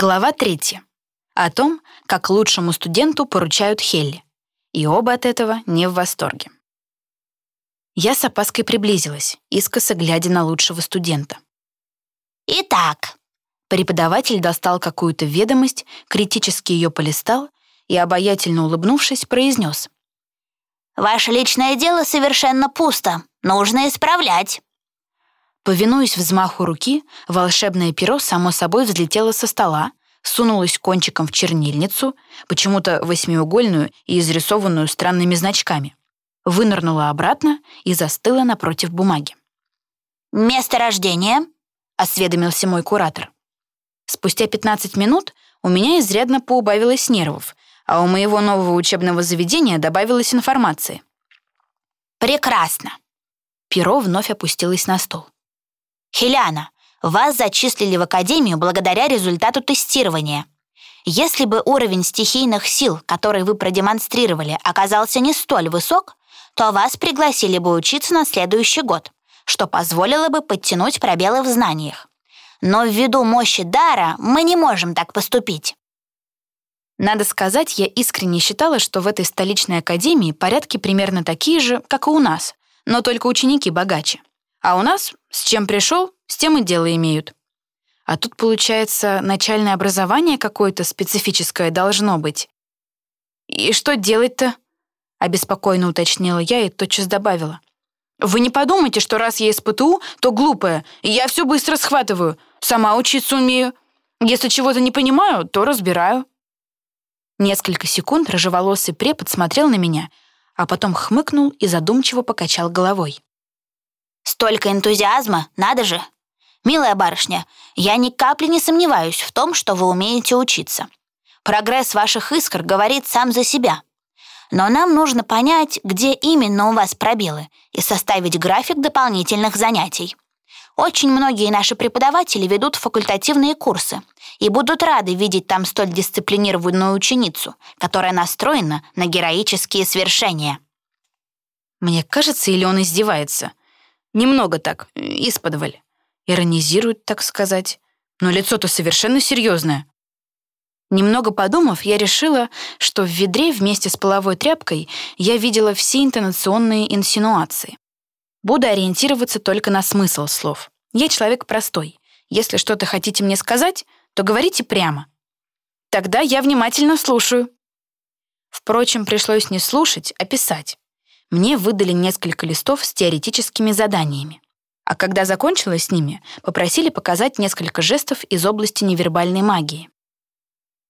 Глава третья. О том, как лучшему студенту поручают Хелли. И оба от этого не в восторге. Я с опаской приблизилась, искоса глядя на лучшего студента. Итак, Преподаватель достал какую-то ведомость, критически ее полистал и, обаятельно улыбнувшись, произнес. ваше личное дело совершенно пусто. Нужно исправлять. Повинуясь взмаху руки, волшебное перо само собой взлетело со стола, сунулось кончиком в чернильницу, почему-то восьмиугольную и изрисованную странными значками, вынырнуло обратно и застыло напротив бумаги. Место рождения? осведомился мой куратор. Спустя 15 минут у меня изрядно поубавилось нервов, а у моего нового учебного заведения добавилось информации. Прекрасно. Перо вновь опустилось на стол. Хеляна, вас зачислили в академию благодаря результату тестирования. Если бы уровень стихийных сил, который вы продемонстрировали, оказался не столь высок, то вас пригласили бы учиться на следующий год, что позволило бы подтянуть пробелы в знаниях. Но ввиду мощи дара мы не можем так поступить. Надо сказать, я искренне считала, что в этой столичной академии порядки примерно такие же, как и у нас, но только ученики богаче. А у нас с чем пришел, с тем и дело имеют. А тут, получается, начальное образование какое-то специфическое должно быть. «И что делать-то?» — обеспокоенно уточнила я и тотчас добавила. «Вы не подумайте, что раз я из ПТУ, то глупая, и я все быстро схватываю, сама учиться умею. Если чего-то не понимаю, то разбираю». Несколько секунд рыжеволосый препод смотрел на меня, а потом хмыкнул и задумчиво покачал головой. Столько энтузиазма, надо же. Милая барышня, я ни капли не сомневаюсь в том, что вы умеете учиться. Прогресс ваших искр говорит сам за себя. Но нам нужно понять, где именно у вас пробелы, и составить график дополнительных занятий. Очень многие наши преподаватели ведут факультативные курсы и будут рады видеть там столь дисциплинированную ученицу, которая настроена на героические свершения. Мне кажется, или он издевается? Немного так, исподволь. Иронизирует, так сказать. Но лицо-то совершенно серьезное. Немного подумав, я решила, что в ведре вместе с половой тряпкой я видела все интонационные инсинуации. Буду ориентироваться только на смысл слов. Я человек простой. Если что-то хотите мне сказать, то говорите прямо. Тогда я внимательно слушаю. Впрочем, пришлось не слушать, а писать мне выдали несколько листов с теоретическими заданиями. А когда закончила с ними, попросили показать несколько жестов из области невербальной магии.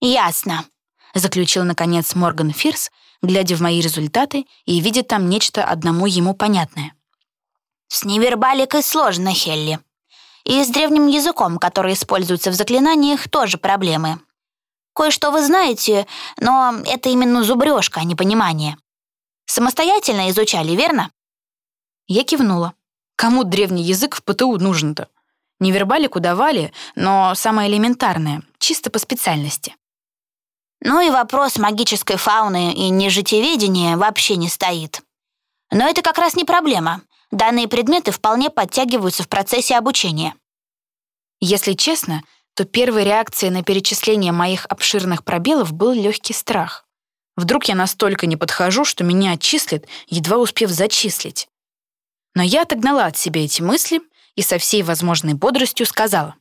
«Ясно», — заключил, наконец, Морган Фирс, глядя в мои результаты и видя там нечто одному ему понятное. «С невербаликой сложно, Хелли. И с древним языком, который используется в заклинаниях, тоже проблемы. Кое-что вы знаете, но это именно зубрежка, а не понимание. Самостоятельно изучали, верно?» Я кивнула. Кому древний язык в ПТУ нужен-то? Невербалику давали, но самое элементарное, чисто по специальности. Ну и вопрос магической фауны и нежитеведения вообще не стоит. Но это как раз не проблема. Данные предметы вполне подтягиваются в процессе обучения. Если честно, то первой реакцией на перечисление моих обширных пробелов был легкий страх. Вдруг я настолько не подхожу, что меня отчислят, едва успев зачислить. Но я отогнала от себя эти мысли и со всей возможной бодростью сказала.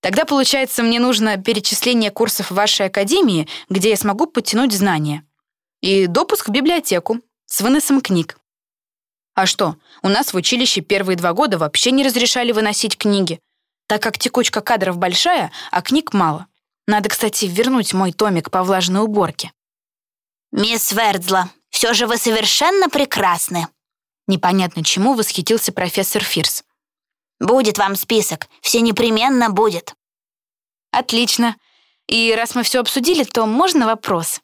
Тогда, получается, мне нужно перечисление курсов вашей академии, где я смогу подтянуть знания. И допуск в библиотеку с выносом книг. А что, у нас в училище первые два года вообще не разрешали выносить книги, так как текучка кадров большая, а книг мало. Надо, кстати, вернуть мой томик по влажной уборке. «Мисс Вердзла, все же вы совершенно прекрасны!» Непонятно чему восхитился профессор Фирс. «Будет вам список, все непременно будет». «Отлично. И раз мы все обсудили, то можно вопрос?»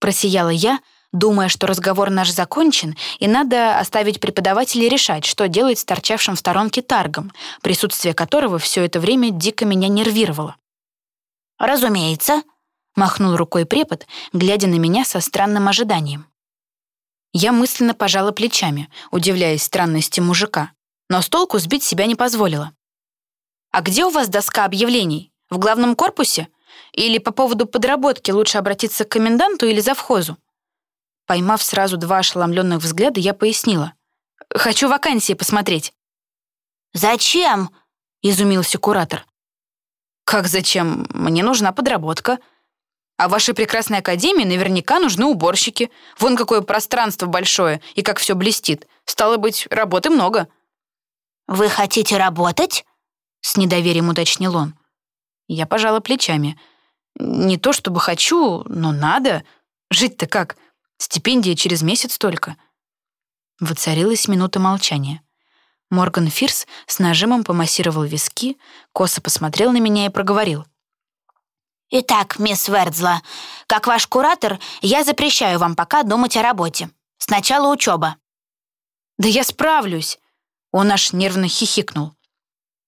Просияла я, думая, что разговор наш закончен, и надо оставить преподавателей решать, что делать с торчавшим в сторонке таргом, присутствие которого все это время дико меня нервировало. «Разумеется», махнул рукой препод, глядя на меня со странным ожиданием. Я мысленно пожала плечами, удивляясь странности мужика, но с толку сбить себя не позволила. «А где у вас доска объявлений? В главном корпусе? Или по поводу подработки лучше обратиться к коменданту или завхозу? Поймав сразу два ошеломленных взгляда, я пояснила. «Хочу вакансии посмотреть». «Зачем?» — изумился куратор. «Как зачем? Мне нужна подработка. А в вашей прекрасной академии наверняка нужны уборщики. Вон какое пространство большое и как все блестит. Стало быть, работы много». «Вы хотите работать?» — с недоверием уточнил он. Я пожала плечами. «Не то чтобы хочу, но надо. Жить-то как? Стипендия через месяц только». Воцарилась минута молчания. Морган Фирс с нажимом помассировал виски, косо посмотрел на меня и проговорил. «Итак, мисс Вердзла, как ваш куратор, я запрещаю вам пока думать о работе. Сначала учеба». «Да я справлюсь!» Он аж нервно хихикнул.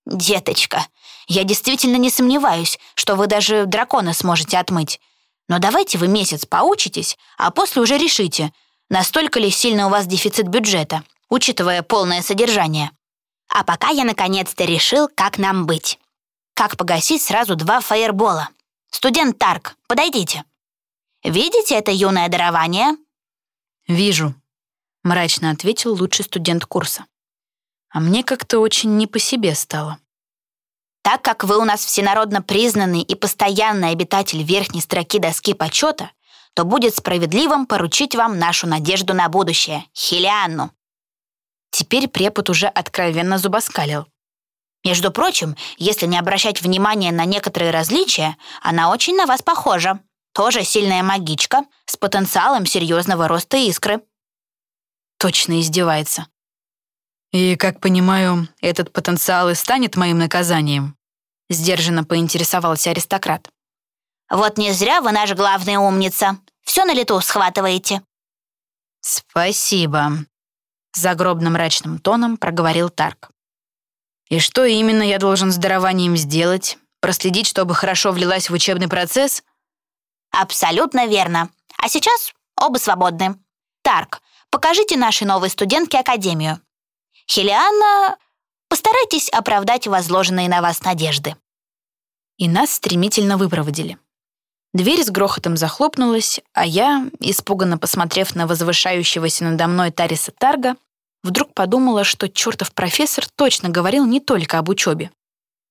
«Деточка, я действительно не сомневаюсь, что вы даже дракона сможете отмыть. Но давайте вы месяц поучитесь, а после уже решите, настолько ли сильно у вас дефицит бюджета, учитывая полное содержание. А пока я наконец-то решил, как нам быть. Как погасить сразу два фаербола. Студент Тарк, подойдите. Видите это юное дарование? Вижу, мрачно ответил лучший студент курса. А мне как-то очень не по себе стало. Так как вы у нас всенародно признанный и постоянный обитатель верхней строки доски почета, то будет справедливым поручить вам нашу надежду на будущее, Хелианну». Теперь препод уже откровенно зубоскалил. «Между прочим, если не обращать внимания на некоторые различия, она очень на вас похожа. Тоже сильная магичка с потенциалом серьезного роста искры». Точно издевается. «И, как понимаю, этот потенциал и станет моим наказанием?» Сдержанно поинтересовался аристократ. «Вот не зря вы наш главная умница. Все на лету схватываете». «Спасибо», — загробно мрачным тоном проговорил Тарк. «И что именно я должен с дарованием сделать? Проследить, чтобы хорошо влилась в учебный процесс?» «Абсолютно верно. А сейчас оба свободны. Тарк, покажите нашей новой студентке академию. Хелианна, постарайтесь оправдать возложенные на вас надежды». И нас стремительно выпроводили. Дверь с грохотом захлопнулась, а я, испуганно посмотрев на возвышающегося надо мной Тариса Тарга, вдруг подумала, что чертов профессор точно говорил не только об учебе.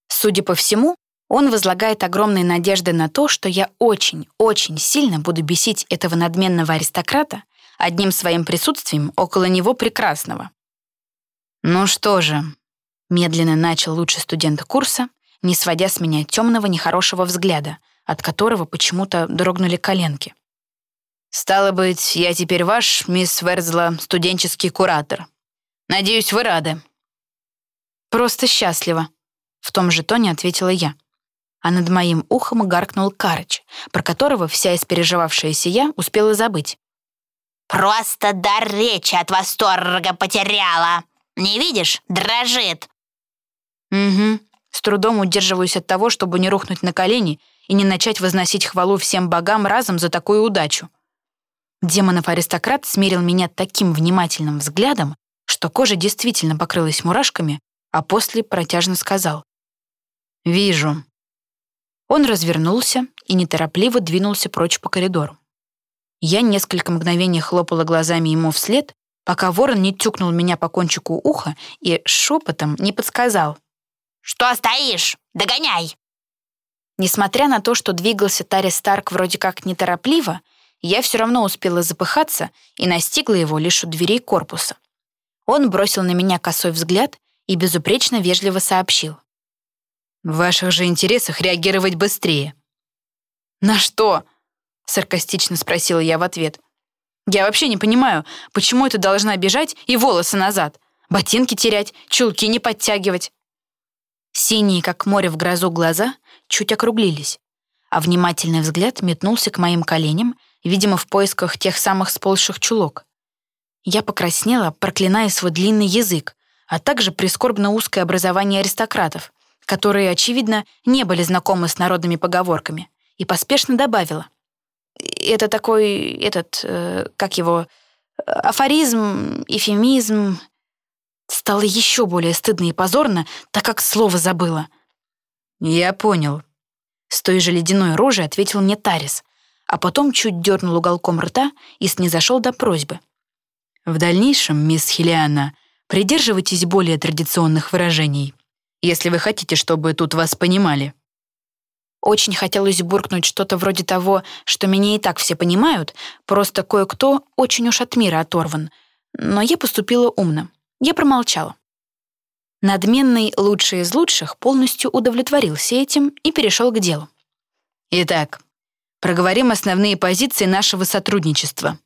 Судя по всему, он возлагает огромные надежды на то, что я очень-очень сильно буду бесить этого надменного аристократа одним своим присутствием около него прекрасного. «Ну что же», — медленно начал лучший студент курса, не сводя с меня темного нехорошего взгляда, от которого почему-то дрогнули коленки. «Стало быть, я теперь ваш, мисс Верзла, студенческий куратор. Надеюсь, вы рады». «Просто счастлива», — в том же тоне ответила я. А над моим ухом гаркнул Карыч, про которого вся испереживавшаяся я успела забыть. «Просто дар речи от восторга потеряла!» Не видишь? Дрожит!» «Угу. С трудом удерживаюсь от того, чтобы не рухнуть на колени и не начать возносить хвалу всем богам разом за такую удачу. Демонов-аристократ смерил меня таким внимательным взглядом, что кожа действительно покрылась мурашками, а после протяжно сказал. «Вижу». Он развернулся и неторопливо двинулся прочь по коридору. Я несколько мгновений хлопала глазами ему вслед, пока ворон не тюкнул меня по кончику уха и шепотом не подсказал. «Что стоишь? Догоняй!» Несмотря на то, что двигался Тари Старк вроде как неторопливо, я все равно успела запыхаться и настигла его лишь у дверей корпуса. Он бросил на меня косой взгляд и безупречно вежливо сообщил. «В ваших же интересах реагировать быстрее». «На что?» — саркастично спросила я в ответ. Я вообще не понимаю, почему это должна бежать и волосы назад, ботинки терять, чулки не подтягивать. Синие, как море в грозу, глаза чуть округлились, а внимательный взгляд метнулся к моим коленям, видимо, в поисках тех самых сползших чулок. Я покраснела, проклиная свой длинный язык, а также прискорбно узкое образование аристократов, которые, очевидно, не были знакомы с народными поговорками, и поспешно добавила это такой, этот, э, как его, афоризм, эфемизм. Стало еще более стыдно и позорно, так как слово забыла. «Я понял», — С той же ледяной рожей ответил мне Тарис, а потом чуть дернул уголком рта и снизошел до просьбы. В дальнейшем, мисс Хелиана, придерживайтесь более традиционных выражений, если вы хотите, чтобы тут вас понимали. Очень хотелось буркнуть что-то вроде того, что меня и так все понимают, просто кое-кто очень уж от мира оторван. Но я поступила умно. Я промолчала. Надменный лучший из лучших полностью удовлетворился этим и перешел к делу. Итак, проговорим основные позиции нашего сотрудничества.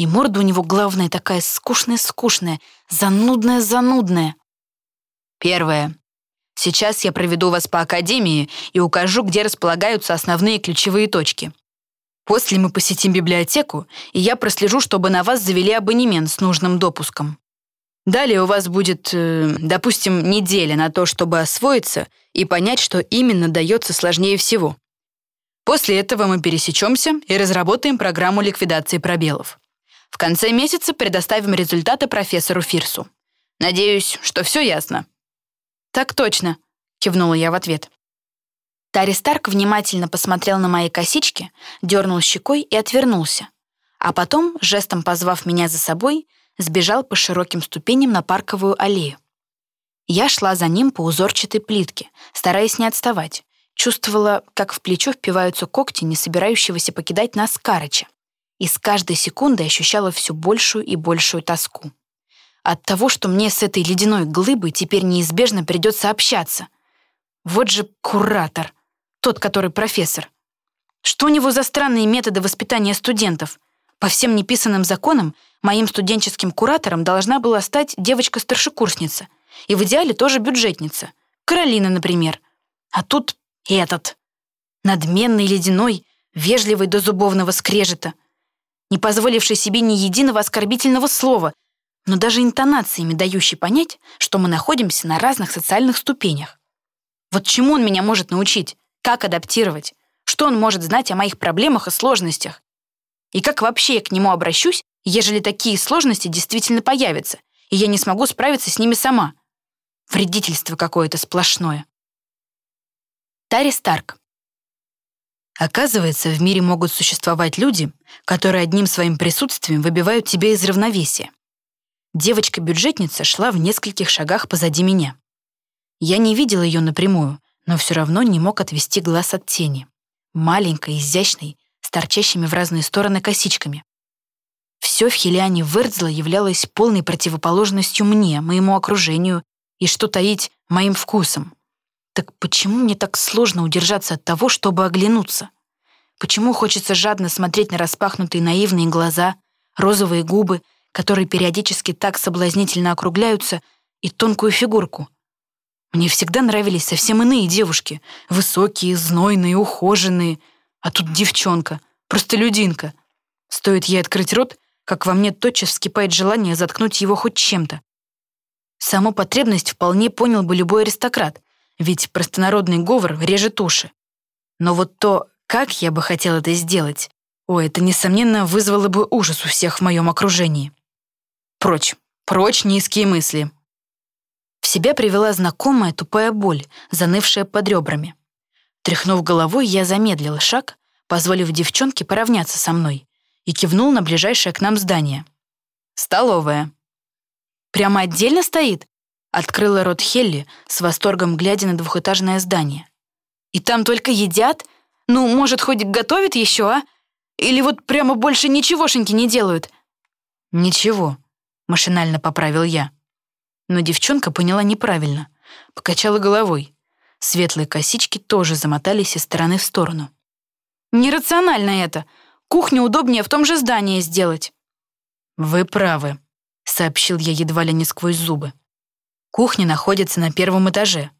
И морда у него, главная, такая скучная-скучная, занудная-занудная. Первое. Сейчас я проведу вас по академии и укажу, где располагаются основные ключевые точки. После мы посетим библиотеку, и я прослежу, чтобы на вас завели абонемент с нужным допуском. Далее у вас будет, э, допустим, неделя на то, чтобы освоиться и понять, что именно дается сложнее всего. После этого мы пересечемся и разработаем программу ликвидации пробелов. В конце месяца предоставим результаты профессору Фирсу. Надеюсь, что все ясно. «Так точно», — кивнула я в ответ. Тари Старк внимательно посмотрел на мои косички, дернул щекой и отвернулся. А потом, жестом позвав меня за собой, сбежал по широким ступеням на парковую аллею. Я шла за ним по узорчатой плитке, стараясь не отставать. Чувствовала, как в плечо впиваются когти, не собирающегося покидать нас Карыча. И с каждой секундой ощущала все большую и большую тоску. От того, что мне с этой ледяной глыбой теперь неизбежно придется общаться. Вот же куратор, тот, который профессор. Что у него за странные методы воспитания студентов? По всем неписанным законам Моим студенческим куратором должна была стать девочка-старшекурсница. И в идеале тоже бюджетница. Каролина, например. А тут этот. Надменный, ледяной, вежливый до зубовного скрежета. Не позволивший себе ни единого оскорбительного слова, но даже интонациями дающий понять, что мы находимся на разных социальных ступенях. Вот чему он меня может научить? Как адаптировать? Что он может знать о моих проблемах и сложностях? И как вообще я к нему обращусь, ежели такие сложности действительно появятся, и я не смогу справиться с ними сама. Вредительство какое-то сплошное. Тари Старк. Оказывается, в мире могут существовать люди, которые одним своим присутствием выбивают тебя из равновесия. Девочка-бюджетница шла в нескольких шагах позади меня. Я не видел ее напрямую, но все равно не мог отвести глаз от тени. Маленькой, изящной, с торчащими в разные стороны косичками. Все в Хелиане Вердзла являлось полной противоположностью мне, моему окружению и, что таить, моим вкусом. Так почему мне так сложно удержаться от того, чтобы оглянуться? Почему хочется жадно смотреть на распахнутые наивные глаза, розовые губы, которые периодически так соблазнительно округляются, и тонкую фигурку? Мне всегда нравились совсем иные девушки, высокие, знойные, ухоженные, а тут девчонка, простолюдинка. Стоит ей открыть рот, как во мне тотчас вскипает желание заткнуть его хоть чем-то. Саму потребность вполне понял бы любой аристократ, ведь простонародный говор режет уши. Но вот то, как я бы хотел это сделать, о, это, несомненно, вызвало бы ужас у всех в моем окружении. Прочь, прочь низкие мысли. В себя привела знакомая тупая боль, занывшая под ребрами. Тряхнув головой, я замедлил шаг, позволив девчонке поравняться со мной, и кивнул на ближайшее к нам здание. «Столовая». «Прямо отдельно стоит?» — открыла рот Хелли, с восторгом глядя на двухэтажное здание. «И там только едят? Ну, может, хоть готовят еще, а? Или вот прямо больше ничегошеньки не делают?» «Ничего», — машинально поправил я. Но девчонка поняла неправильно, покачала головой. Светлые косички тоже замотались из стороны в сторону. «Нерационально это. Кухню удобнее в том же здании сделать». «Вы правы», — сообщил я едва ли не сквозь зубы. «Кухня находится на первом этаже,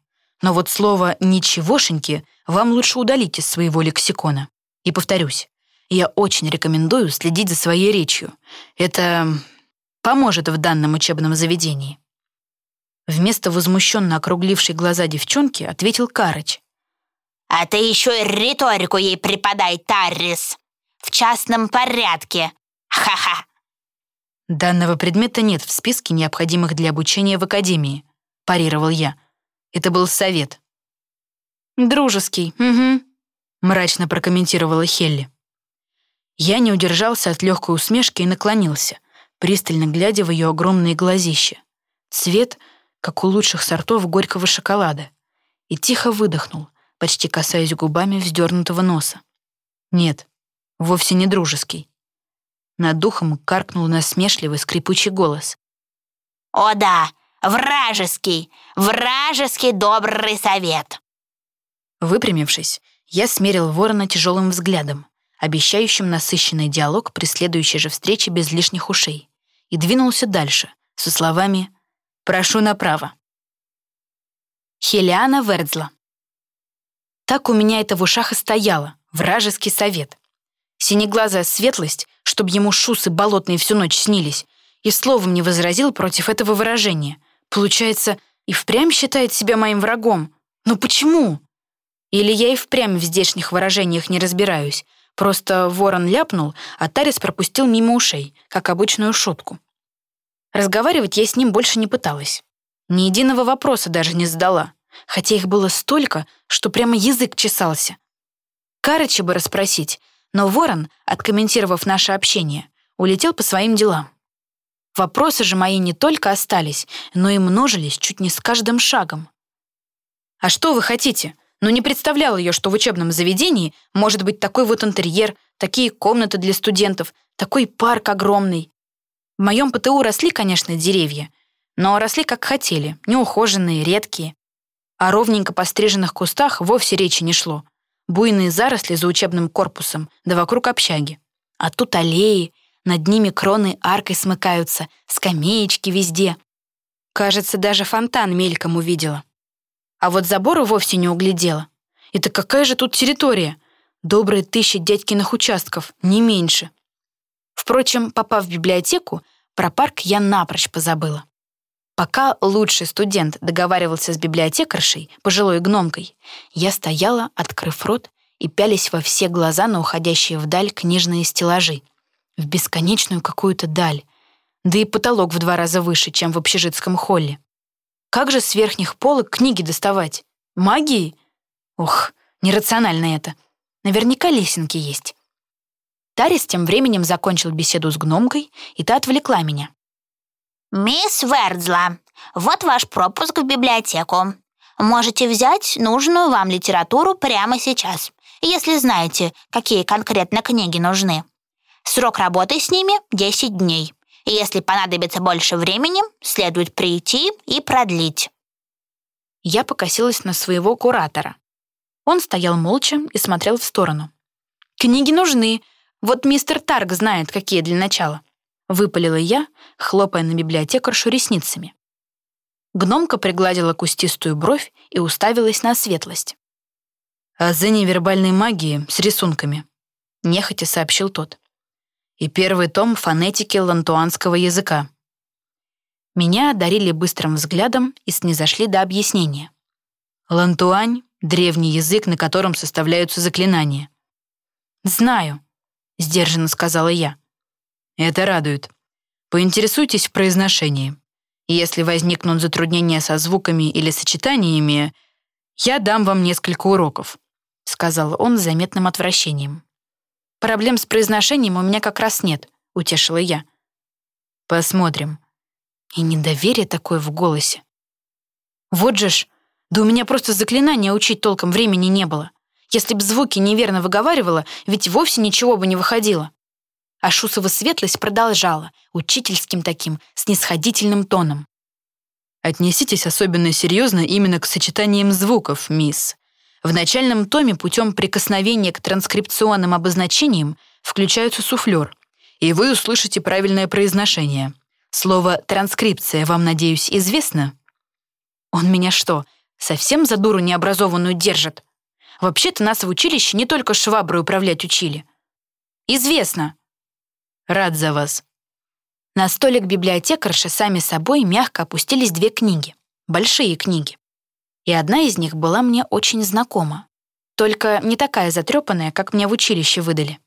но вот слово «ничегошеньки» вам лучше удалить из своего лексикона. И повторюсь, я очень рекомендую следить за своей речью. Это поможет в данном учебном заведении». Вместо возмущенно округлившей глаза девчонки ответил Карыч. «А ты еще и риторику ей преподай, Таррис!» в частном порядке. Ха-ха!» «Данного предмета нет в списке необходимых для обучения в академии», — парировал я. Это был совет. «Дружеский, угу», мрачно прокомментировала Хелли. Я не удержался от легкой усмешки и наклонился, пристально глядя в ее огромные глазища. Цвет, как у лучших сортов горького шоколада. И тихо выдохнул, почти касаясь губами вздернутого носа. Нет, вовсе не дружеский. Над духом каркнул насмешливый скрипучий голос. «О да, вражеский, вражеский добрый совет!» Выпрямившись, я смерил ворона тяжелым взглядом, обещающим насыщенный диалог при следующей же встрече без лишних ушей, и двинулся дальше, со словами «Прошу направо». Хелиана Вердзла. Так у меня это в ушах и стояло, вражеский совет. Синеглазая светлость, чтобы ему шусы болотные всю ночь снились, и словом не возразил против этого выражения. Получается, и впрямь считает себя моим врагом. Но почему? Или я и впрямь в здешних выражениях не разбираюсь. Просто ворон ляпнул, а Тарис пропустил мимо ушей, как обычную шутку. Разговаривать я с ним больше не пыталась. Ни единого вопроса даже не задала, хотя их было столько, что прямо язык чесался. Карыча бы расспросить, но ворон, откомментировав наше общение, улетел по своим делам. Вопросы же мои не только остались, но и множились чуть не с каждым шагом. «А что вы хотите?» но не представлял ее, что в учебном заведении может быть такой вот интерьер, такие комнаты для студентов, такой парк огромный. В моем ПТУ росли, конечно, деревья, но росли как хотели, неухоженные, редкие. О ровненько постриженных кустах вовсе речи не шло. Буйные заросли за учебным корпусом, да вокруг общаги. А тут аллеи, над ними кроны аркой смыкаются, скамеечки везде. Кажется, даже фонтан мельком увидела. А вот забора вовсе не углядела. Это какая же тут территория? Добрые тысячи дядькиных участков, не меньше. Впрочем, попав в библиотеку, про парк я напрочь позабыла. Пока лучший студент договаривался с библиотекаршей, пожилой гномкой, я стояла, открыв рот, и пялись во все глаза на уходящие вдаль книжные стеллажи. В бесконечную какую-то даль. Да и потолок в два раза выше, чем в общежитском холле. Как же с верхних полок книги доставать? Магии? Ух, нерационально это. Наверняка лесенки есть. Тарис тем временем закончил беседу с гномкой, и та отвлекла меня. «Мисс Вердзла, вот ваш пропуск в библиотеку. Можете взять нужную вам литературу прямо сейчас, если знаете, какие конкретно книги нужны. Срок работы с ними — 10 дней. Если понадобится больше времени, следует прийти и продлить». Я покосилась на своего куратора. Он стоял молча и смотрел в сторону. «Книги нужны. Вот мистер Тарг знает, какие для начала». Выпалила я, хлопая на библиотекаршу ресницами. Гномка пригладила кустистую бровь и уставилась на светлость. «Азы невербальной магии с рисунками», — нехотя сообщил тот и первый том фонетики лантуанского языка. Меня одарили быстрым взглядом и снизошли до объяснения. Лантуань — древний язык, на котором составляются заклинания. «Знаю», — сдержанно сказала я. «Это радует. Поинтересуйтесь в произношении. Если возникнут затруднения со звуками или сочетаниями, я дам вам несколько уроков», — сказал он с заметным отвращением. Проблем с произношением у меня как раз нет», — утешила я. «Посмотрим». И недоверие такое в голосе. «Вот же ж, да у меня просто заклинания учить толком времени не было. Если б звуки неверно выговаривала, ведь вовсе ничего бы не выходило». А Шусова светлость продолжала, учительским таким, снисходительным тоном. «Отнеситесь особенно серьезно именно к сочетаниям звуков, мисс. В начальном томе путем прикосновения к транскрипционным обозначениям включаются суфлер, и вы услышите правильное произношение. Слово «транскрипция» вам, надеюсь, известно? Он меня что, совсем за дуру необразованную держит? Вообще-то нас в училище не только шваброй управлять учили. Известно. Рад за вас. На столик библиотекарши сами собой мягко опустились две книги. Большие книги и одна из них была мне очень знакома. Только не такая затрепанная, как мне в училище выдали.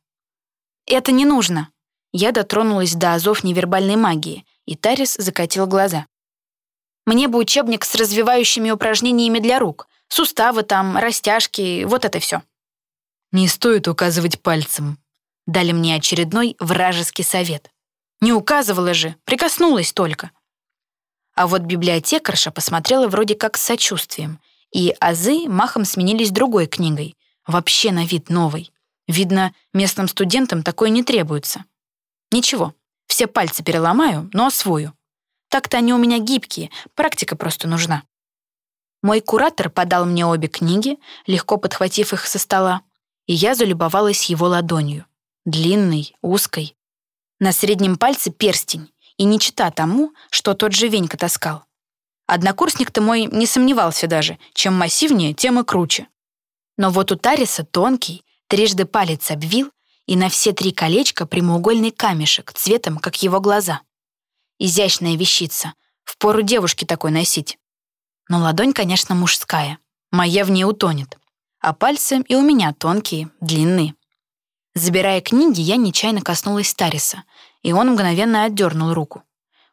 «Это не нужно». Я дотронулась до азов невербальной магии, и Тарис закатил глаза. «Мне бы учебник с развивающими упражнениями для рук. Суставы там, растяжки, вот это все. «Не стоит указывать пальцем», — дали мне очередной вражеский совет. Не указывала же, прикоснулась только. А вот библиотекарша посмотрела вроде как с сочувствием, и азы махом сменились другой книгой, вообще на вид новой. Видно, местным студентам такое не требуется. Ничего, все пальцы переломаю, но освою. Так-то они у меня гибкие, практика просто нужна. Мой куратор подал мне обе книги, легко подхватив их со стола, и я залюбовалась его ладонью. Длинной, узкой. На среднем пальце перстень, и не чита тому, что тот же Венька таскал. Однокурсник-то мой не сомневался даже, чем массивнее, тем и круче. Но вот у Тариса тонкий, трижды палец обвил, и на все три колечка прямоугольный камешек цветом, как его глаза. Изящная вещица, впору девушке такой носить. Но ладонь, конечно, мужская, моя в ней утонет. А пальцы и у меня тонкие, длинные. Забирая книги, я нечаянно коснулась Тариса, и он мгновенно отдернул руку.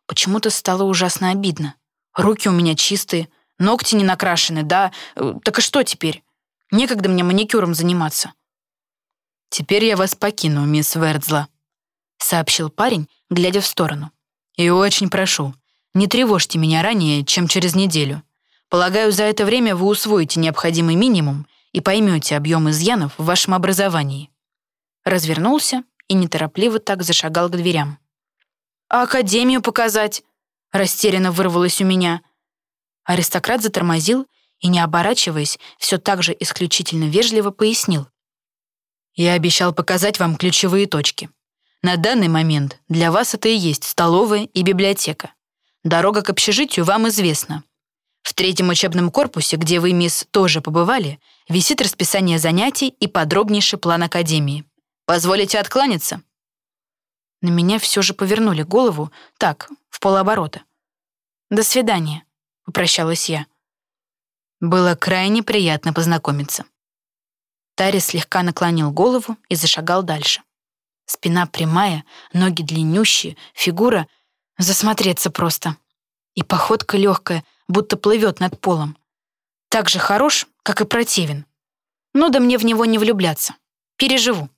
Почему-то стало ужасно обидно. Руки у меня чистые, ногти не накрашены, да? Э, так и что теперь? Некогда мне маникюром заниматься. «Теперь я вас покину, мисс Вердзла», — сообщил парень, глядя в сторону. «И очень прошу, не тревожьте меня ранее, чем через неделю. Полагаю, за это время вы усвоите необходимый минимум и поймете объем изъянов в вашем образовании развернулся и неторопливо так зашагал к дверям. «А академию показать?» — растерянно вырвалось у меня. Аристократ затормозил и, не оборачиваясь, все так же исключительно вежливо пояснил. «Я обещал показать вам ключевые точки. На данный момент для вас это и есть столовая и библиотека. Дорога к общежитию вам известна. В третьем учебном корпусе, где вы, мисс, тоже побывали, висит расписание занятий и подробнейший план академии. Позволите откланяться?» На меня все же повернули голову, так, в полоборота. «До свидания», — попрощалась я. Было крайне приятно познакомиться. Тарис слегка наклонил голову и зашагал дальше. Спина прямая, ноги длиннющие, фигура — засмотреться просто. И походка легкая, будто плывет над полом. Так же хорош, как и противен. Ну да мне в него не влюбляться. Переживу.